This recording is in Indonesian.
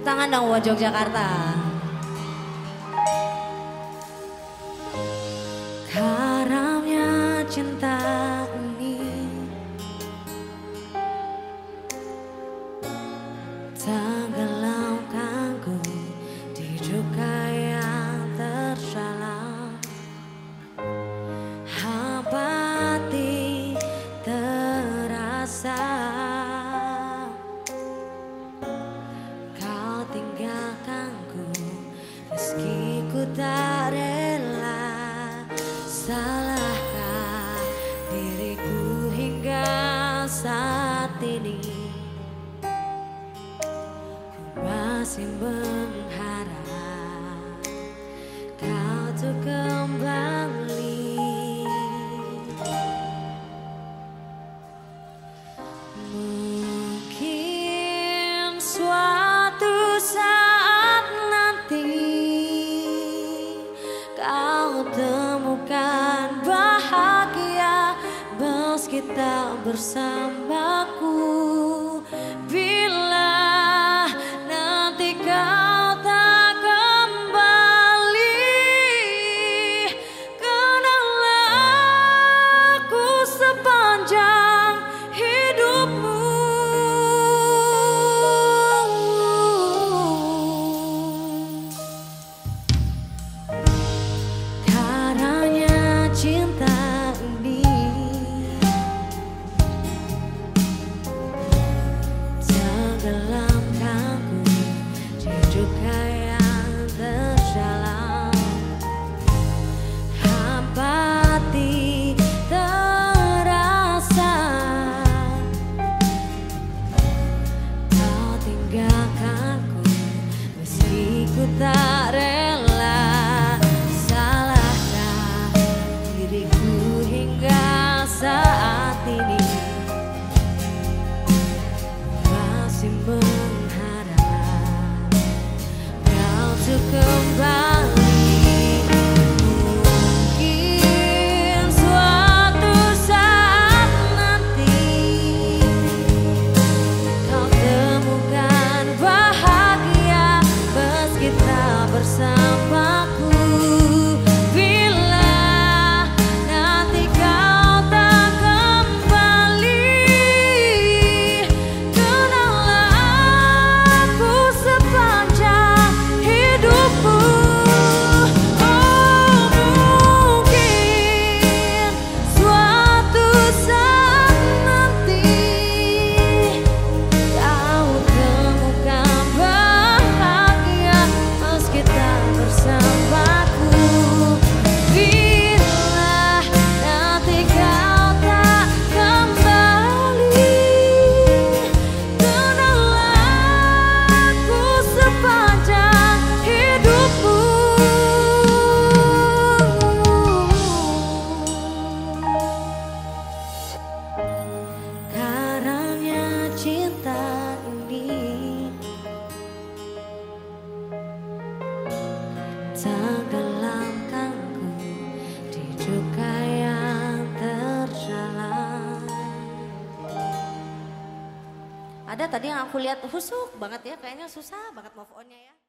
Tepuk tangan dong buat Yogyakarta. Karamnya cinta ini. Tak tak rela Salahkah diriku hingga saat ini. Ku masih kita bersamaku. Ada tadi yang aku lihat husuk banget ya, kayaknya susah banget move onnya ya.